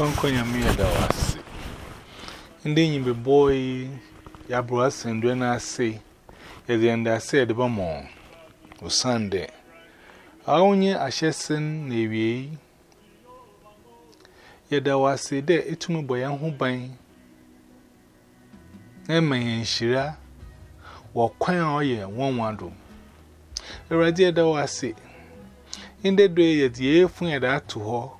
Conconya me at us. And then you be boy, ya bros and when I say, at the end I said the bomb or Sunday. I only a chesson, navy. Yet there was a day it to me boy and who buying. Emma and Shira, or quite all year, one wonder. The idea that to her.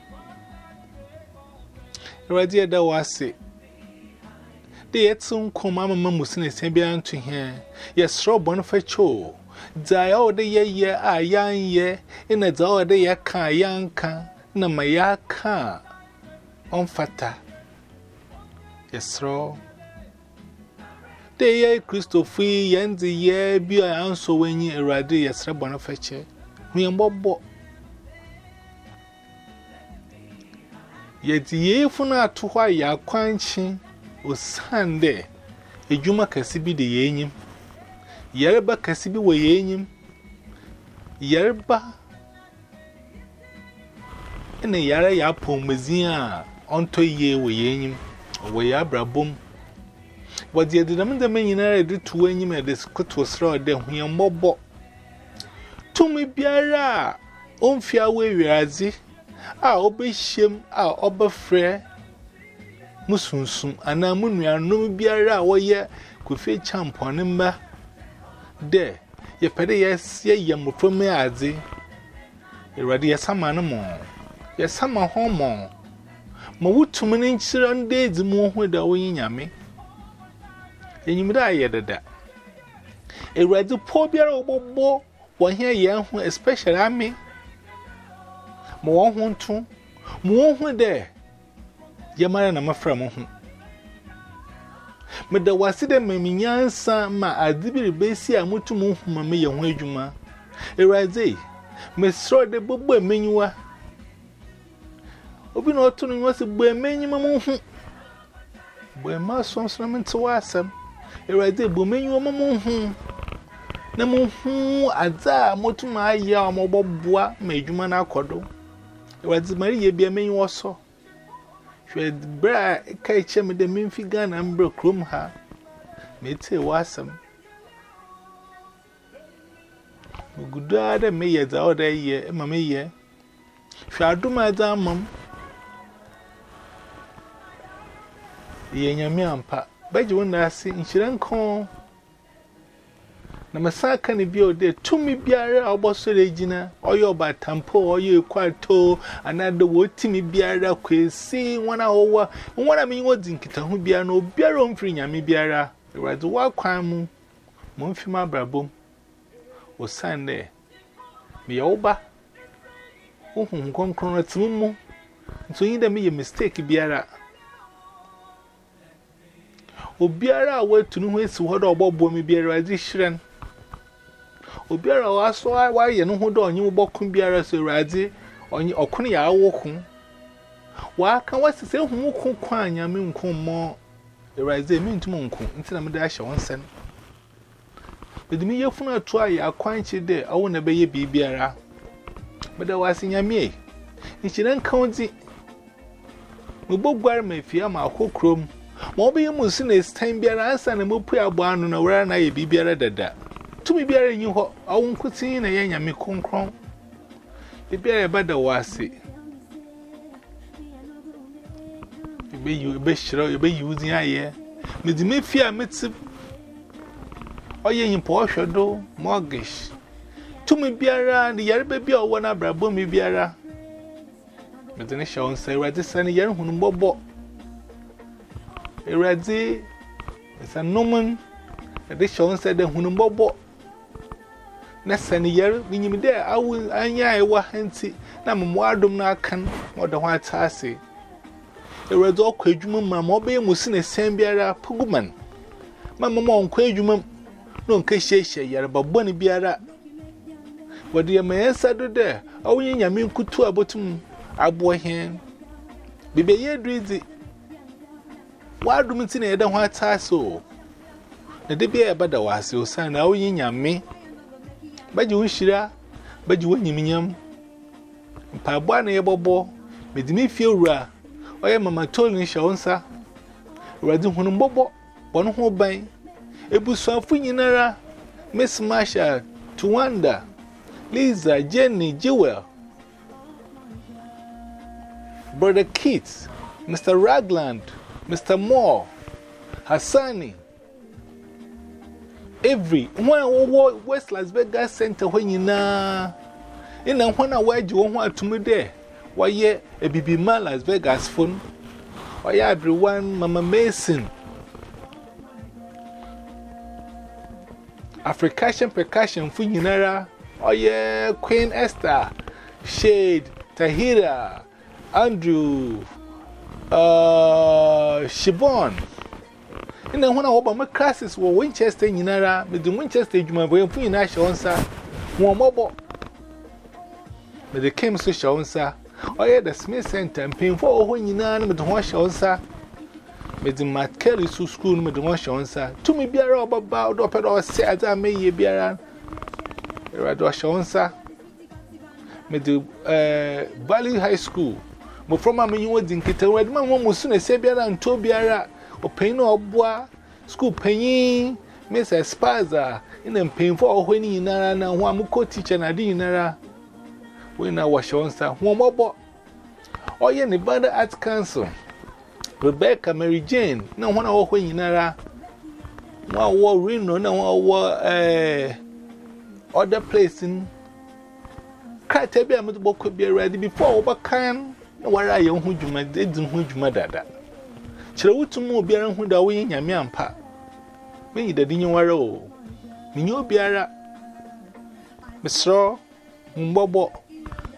Radia da wase. The year year a young year in a door de yaka yanka na mayaka on fata. Yes, Rob. De ye Christopher Yanzi ye be a answer when ye radi yes, Rob Bonifacio. We am bobo. Yet ye funa to why ya quanching o Sunday. A juma casibi the yenim. Yerba casibi wa yenim. Yerba. And a yara ya pomazia onto ye wa yenim. Or ya brabum. Ye did a man the man you did to you made this cut was raw then when you're mobile. To me, Biara. On fear way, Razi. a ọbɛhyia a ɔbɛfrɛ mu sunsun anaa mu nuanom biara a wɔyɛ kofi kyampɔne mma dɛ yɛpɛ dɛ yɛyɛ mmɔframma adze. Awurade yɛsama no mɔ. Yɛsama hɔ mɔ. Ma wotumi no nkyerɛ no dɛ edzi ho da wɔnyi nyame. Enyim dɛ dada awurade pɔ biara a wɔbɛbɔ wɔn hɛ ho especially ame. Ma wɔn ho nto ma wɔn ho dɛ yɛmara na mafra mo ho meda wase dɛ ma nyansa ma ade bi rebɛsi a motu mo ho ma meyɛ ho adwuma. Awurade mesrɛ de bɔbɔ emenyiwa obi na ɔto no nwa sɛ bɔ emenyima mo ho bɔ ema sɔnsɔn me wɔ asɛm awurade bɔ emenyiwa mo mo ho na mo ho adze a motum ayɛ a mɔbɔboa ma adwuma no akɔ do wɔdze mari yɛ bia menyi wɔ hwɛ berɛ a ka kyerɛ me dɛ memfi ghana mbrɛ kurom ha. Metee w'asɛm megudaa dɛ meyɛ dza ɔdɛ yɛ ma meyɛ hwɛ adom a ɛdze ama m yɛ nyame ampa. Bɛgye wo nnaase nhyira nkɔɔ na masa aka ne bi o de tumi biara a ɔbɔsɔre gyina ɔyɛ ɔbatampo ɔyɛ ekwato anaadɛ wɔtumi biara kwesi wɔn a wɔwɔ wɔn a meyi wɔdi nkitaho biara na obiara ɔmfiri nyame biara. Awurade wɔakwan mu mo mfi mu abrabɔ mu. Osian dɛ meyɛ wo ba. Wohum nkɔnkɔn no mu. Nti oyi dɛ meyɛ mistake biara. Obiara a watu ne ho asi hɔ dɛ ɔbɔboa me biara awurade hyerɛ no obiara waso wayɛ no ho dɛ ɔnye wo bɔko biara so awurade ɔkono yɛ awo ko. Waka wasese ehu wo ko kwa nyame nko mmɔ awurade mi ntum nko nti na mede ahyɛ wɔn nsɛm. Mede mi yɛfunu ato a yɛ akwankye dɛ ɔwo na bɛyɛ biribiara. Mede wase nyame nhyira nka wo di mebɔguare ma afie ama akɔ ma wobɛyɛ mu nso na ɛsitan biara ansa na mopue aboa ano na wura na ayɛ biribiara dada. Tumi biara nyi hɔ. Awo nkotin na yɛ nyame kronkron. Biara ɛbɛda wɔ ase. Ɛbɛhyerɛ ɛbɛyi wo din ayɛ. Mede mefi a mete ɔyɛ nyimpa ɔhwɛ do mortgage. Tumi biara ne yareba bi a ɔwɔ no abrabɔ mi biara. Mede ne hyɛ wo nsa. Awurade sɛ ne yɛre hunu mbɔbɔ awurade ɛsɛ nomen. Ɛde hyɛ wo nsa dɛ hunu mbɔbɔ na sani yar binyim dɛ awu anya ɛwɔ ha nti na mmoa adom no akan ma ɔda ho ata ase Eradzi ọkọ edwuma mu ma ọbɛyɛ mu si na sɛn biara puguman. Mama ma ɔnkɔ edwuma mu na ɔnka hyehyɛ yareba bɔne biara. Wɔde yɛ ma yɛn a. Baji Wishira, Baji Wanyimiam, Pabwana Yabobo, Medimi Fiora, or Mamma Tolin Shawnsa, Radin Hunbobo, Jewel, Brother Keats, Mr. Ragland, Mr. Moore, Hassani. Every over West Las Vegas Center when you na in a one away you want to me there. Why, yeah, a baby man Las Vegas phone. Why, everyone, Mama Mason. African percussion for Yinara. Oh, yeah, Queen Esther, Shade, Tahira, Andrew, uh, Shibon. In the one me classes wo Winchester in me with Winchester, my boy, and Queen Ash answer. One more. But the Kim Social answer. Oh, yeah, the Smith Center and pain for when you know, with the wash me With the Matt Kelly to school, with the wash answer. To me, be a rubber bowed up at all, say, as I may do around. Radwash answer. With the Valley High School. But from my menu, I didn't get away. My mom was soon a Sabian and Tobiara. o pain or bois, school pain, Miss Espaza, and then painful when you know, and one more teacher and a dinner. When I was shown some one more boy, or you Nevada Arts Council, Rebecca Mary Jane, no one or when you know. One war Reno, no one war other place in. Crack, I a mother could be ready before overcome. Where I am, you made, didn't who that. kyerɛ wotum obiara hu da woyɛ nyame ampa. Menyi dade nyeware o. Menyɛ obiara. Meserɛ mbɔbɔ.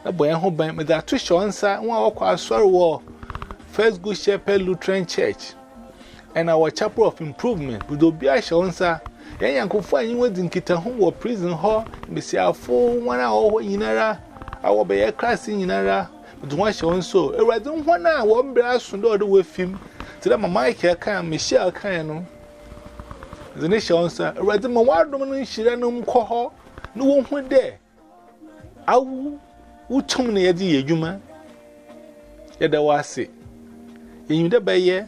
Na bɔ yɛn ho ban. Mede ato hyɛ wo nsa. Wɔn a wɔkɔ asɔre wɔ our chapel of improvement. Mede obiara hyɛ wo nsa. Yɛn yankofoɔ a nyiwa di nkitaho wɔ prison hɔ. Mbesiafo wɔn a wɔwɔ hɔ nyinara a wɔbɛyɛ class nyinara. Mede wɔn film. Today, my here can Michelle can. The nation answer, rather, my wild woman, she ran on call no one went there. I would tell me a dear human. Yet there was it. In the bay, ye,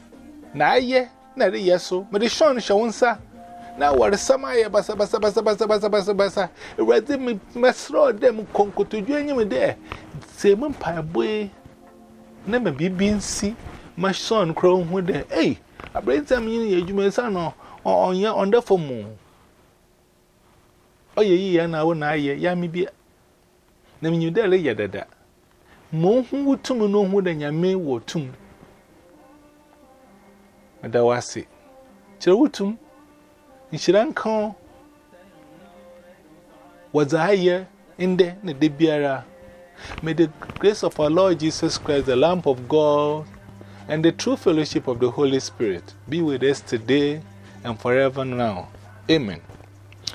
na ye, na the yes, so, but the shone shall answer. Now, what is some eye, bassa, bassa, bassa, bassa, bassa, bassa, bassa, rather me must throw them conquer to join you there. Say, Mumpire boy, never be being see. My son crown with the hey, I bring some in your human son or on your under for moon. Oh, ye, and I will not ye, yammy be. Name you there, lay that. Mo who would me know who than your were tomb. And I was it. Cherutum, in Shiranko was I here in the Debiara. May the grace of our Lord Jesus Christ, the lamp of God, and the true fellowship of the Holy Spirit be with us today and forever now. Amen.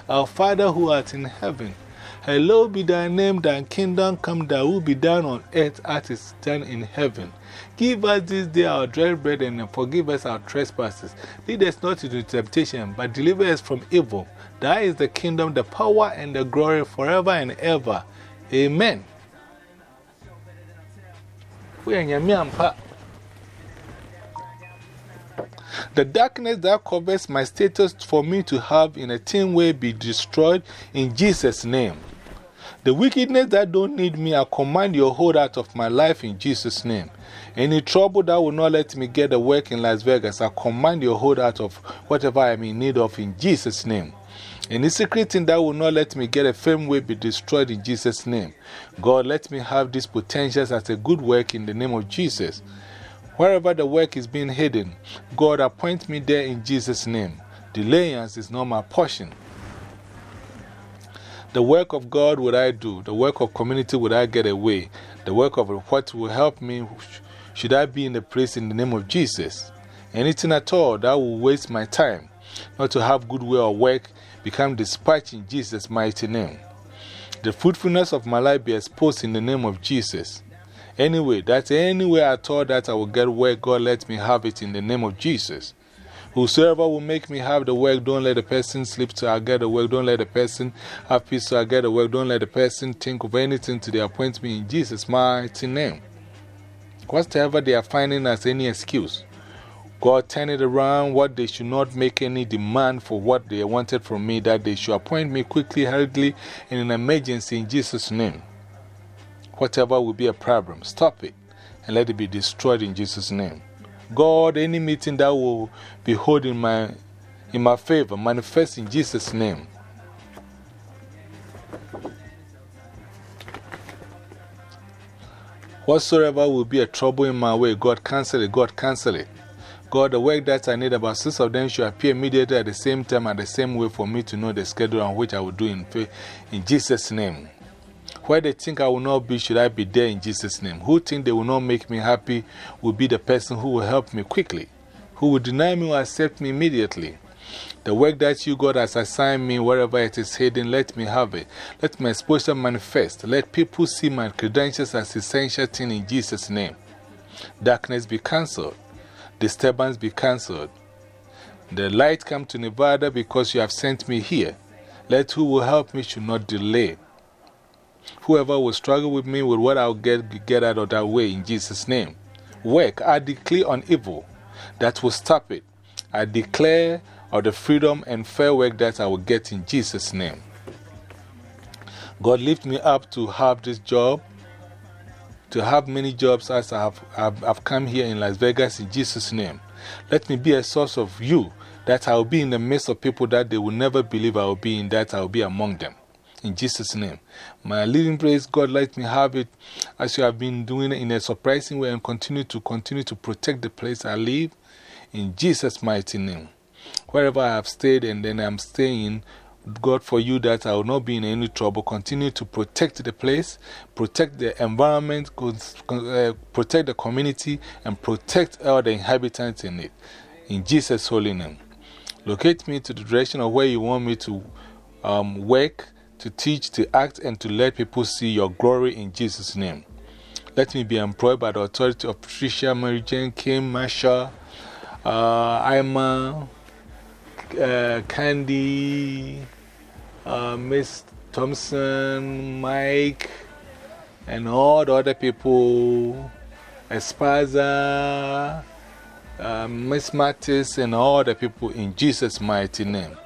Our Father who art in heaven, hallowed be thy name, thy kingdom come, thy will be done on earth as it is done in heaven. Give us this day our dry bread and forgive us our trespasses. Lead us not into temptation, but deliver us from evil. Thy is the kingdom, the power, and the glory forever and ever. Amen. We are The darkness that covers my status for me to have in a team way be destroyed in Jesus' name. The wickedness that don't need me, I command your hold out of my life in Jesus' name. Any trouble that will not let me get a work in Las Vegas, I command your hold out of whatever I am in need of in Jesus' name. Any secret thing that will not let me get a fame way be destroyed in Jesus' name. God, let me have these potentials as a good work in the name of Jesus. Wherever the work is being hidden, God appoint me there in Jesus' name. Delayance is not my portion. The work of God would I do, the work of community would I get away, the work of what will help me should I be in the place in the name of Jesus? Anything at all that will waste my time, not to have good will or work, become dispatched in Jesus' mighty name. The fruitfulness of my life be exposed in the name of Jesus. Anyway, that's anywhere I all that I will get work, God let me have it in the name of Jesus. Whosoever will make me have the work, don't let the person sleep till I get the work. Don't let the person have peace till I get the work. Don't let the person think of anything till they appoint me in Jesus' mighty name. Whatever they are finding as any excuse, God turn it around. What they should not make any demand for what they wanted from me, that they should appoint me quickly, hurriedly, in an emergency in Jesus' name. Whatever will be a problem, stop it and let it be destroyed in Jesus' name. God, any meeting that will be held in my, in my favor, manifest in Jesus' name. Whatsoever will be a trouble in my way, God cancel it, God cancel it. God, the work that I need, about six of them should appear immediately at the same time, at the same way for me to know the schedule on which I will do in, in Jesus' name. Where they think I will not be, should I be there in Jesus' name? Who think they will not make me happy will be the person who will help me quickly, who will deny me or accept me immediately. The work that you, God, has assigned me, wherever it is hidden, let me have it. Let my exposure manifest. Let people see my credentials as essential thing in Jesus' name. Darkness be cancelled. Disturbance be cancelled. The light come to Nevada because you have sent me here. Let who will help me should not delay. Whoever will struggle with me with what I'll get, get out of that way in Jesus' name. Work, I declare on evil that will stop it. I declare of the freedom and fair work that I will get in Jesus' name. God lift me up to have this job, to have many jobs as I have I've, I've come here in Las Vegas in Jesus' name. Let me be a source of you, that I will be in the midst of people that they will never believe I will be in, that I will be among them in Jesus' name. My living praise, God, let me have it as you have been doing in a surprising way and continue to continue to protect the place I live in Jesus' mighty name. Wherever I have stayed and then I'm staying, God, for you that I will not be in any trouble. Continue to protect the place, protect the environment, uh, protect the community, and protect all the inhabitants in it. In Jesus' holy name. Locate me to the direction of where you want me to um, work to teach, to act, and to let people see your glory in Jesus' name. Let me be employed by the authority of Patricia Mary Jane Kim Masha, uh, Ima, uh, Candy, uh, Miss Thompson, Mike, and all the other people, Espaza, uh, Miss Mattis, and all the people in Jesus' mighty name.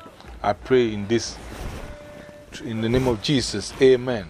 I pray in this in the name of Jesus. Amen.